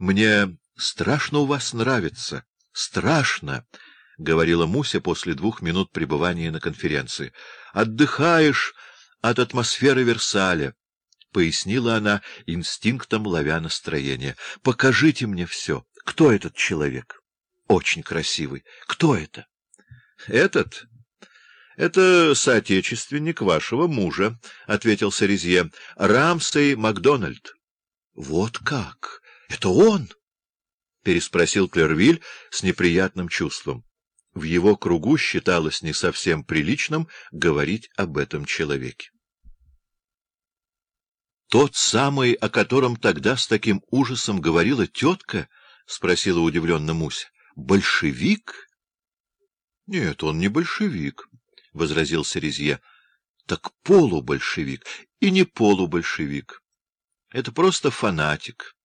Мне страшно у вас нравится. Страшно, — говорила Муся после двух минут пребывания на конференции. — Отдыхаешь от атмосферы Версаля, — пояснила она, инстинктом ловя настроение. — Покажите мне все. Кто этот человек? Очень красивый. Кто это? — Этот? — Это соотечественник вашего мужа, — ответил Сарезье. — Рамсей Макдональд. — Вот как? Это он? — переспросил Клервиль с неприятным чувством. В его кругу считалось не совсем приличным говорить об этом человеке. «Тот самый, о котором тогда с таким ужасом говорила тетка?» — спросила удивленно Муся. «Большевик?» «Нет, он не большевик», — возразил Серезье. «Так полубольшевик и не полубольшевик. Это просто фанатик.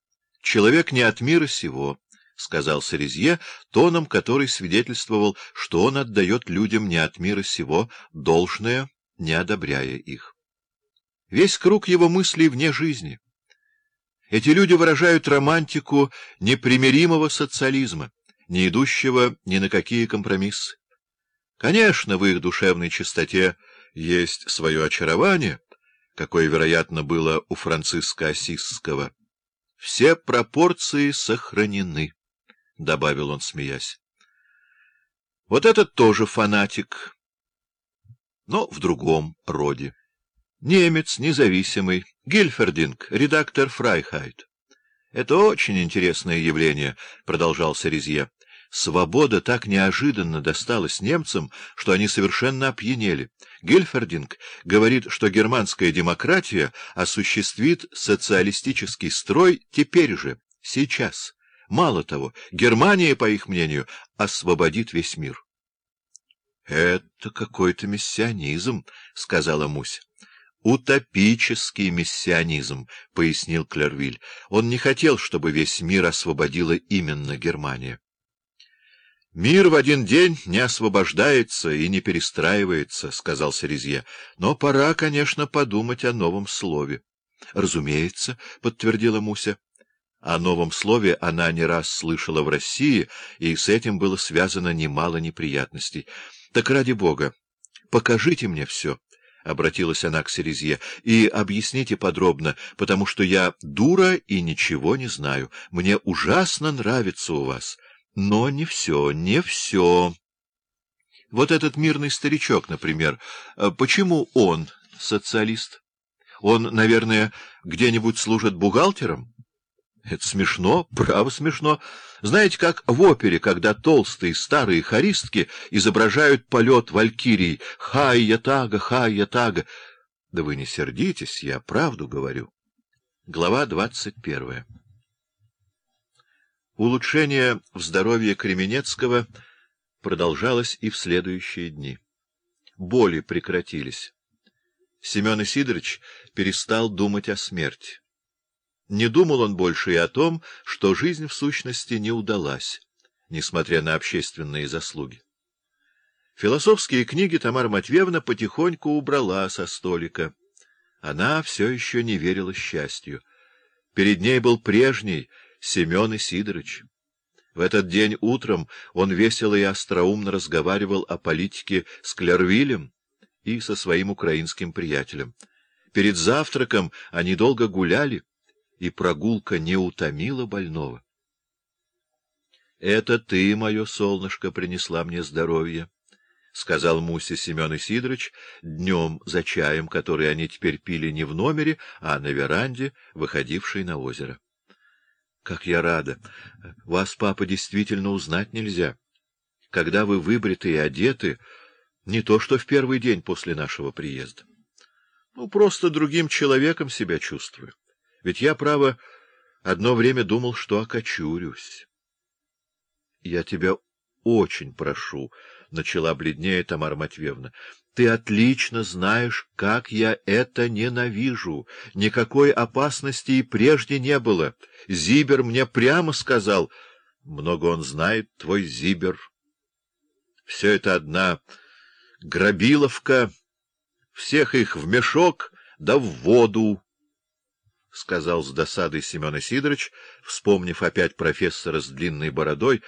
Человек не от мира сего». — сказал Сарезье, тоном который свидетельствовал, что он отдает людям не от мира сего должное, не одобряя их. Весь круг его мыслей вне жизни. Эти люди выражают романтику непримиримого социализма, не идущего ни на какие компромиссы. Конечно, в их душевной чистоте есть свое очарование, какое, вероятно, было у Франциска Ассизского. Все пропорции сохранены. — добавил он, смеясь. — Вот этот тоже фанатик, но в другом роде. Немец, независимый, Гильфердинг, редактор Фрайхайт. — Это очень интересное явление, — продолжал Серизье. Свобода так неожиданно досталась немцам, что они совершенно опьянели. Гильфердинг говорит, что германская демократия осуществит социалистический строй теперь же, сейчас. Мало того, Германия, по их мнению, освободит весь мир. — Это какой-то миссионизм, — сказала Муся. — Утопический миссионизм, — пояснил Клервиль. Он не хотел, чтобы весь мир освободила именно Германия. — Мир в один день не освобождается и не перестраивается, — сказал Серезье. — Но пора, конечно, подумать о новом слове. — Разумеется, — подтвердила Муся. О новом слове она не раз слышала в России, и с этим было связано немало неприятностей. — Так ради бога, покажите мне все, — обратилась она к Серезье, — и объясните подробно, потому что я дура и ничего не знаю. Мне ужасно нравится у вас, но не все, не все. Вот этот мирный старичок, например, почему он социалист? Он, наверное, где-нибудь служит бухгалтером? Это смешно, право смешно. Знаете, как в опере, когда толстые старые хористки изображают полет валькирий «Хай-я-тага, хай-я-тага». Да вы не сердитесь, я правду говорю. Глава двадцать первая. Улучшение в здоровье Кременецкого продолжалось и в следующие дни. Боли прекратились. Семен Исидорович перестал думать о смерти. Не думал он больше и о том, что жизнь в сущности не удалась, несмотря на общественные заслуги. Философские книги Тамара Матвеевна потихоньку убрала со столика. Она все еще не верила счастью. Перед ней был прежний Семен Исидорович. В этот день утром он весело и остроумно разговаривал о политике с Клервилем и со своим украинским приятелем. Перед завтраком они долго гуляли, и прогулка не утомила больного. — Это ты, мое солнышко, принесла мне здоровье, — сказал Муся Семен Исидорович днем за чаем, который они теперь пили не в номере, а на веранде, выходившей на озеро. — Как я рада! Вас, папа, действительно узнать нельзя. Когда вы выбриты и одеты, не то что в первый день после нашего приезда. Ну, просто другим человеком себя чувствую. Ведь я, право, одно время думал, что окочурюсь. — Я тебя очень прошу, — начала бледнее Тамара Матвеевна. — Ты отлично знаешь, как я это ненавижу. Никакой опасности и прежде не было. Зибер мне прямо сказал. Много он знает, твой Зибер. Все это одна грабиловка, всех их в мешок да в воду. сказал с досадой Семен Сидорович, вспомнив опять профессора с длинной бородой,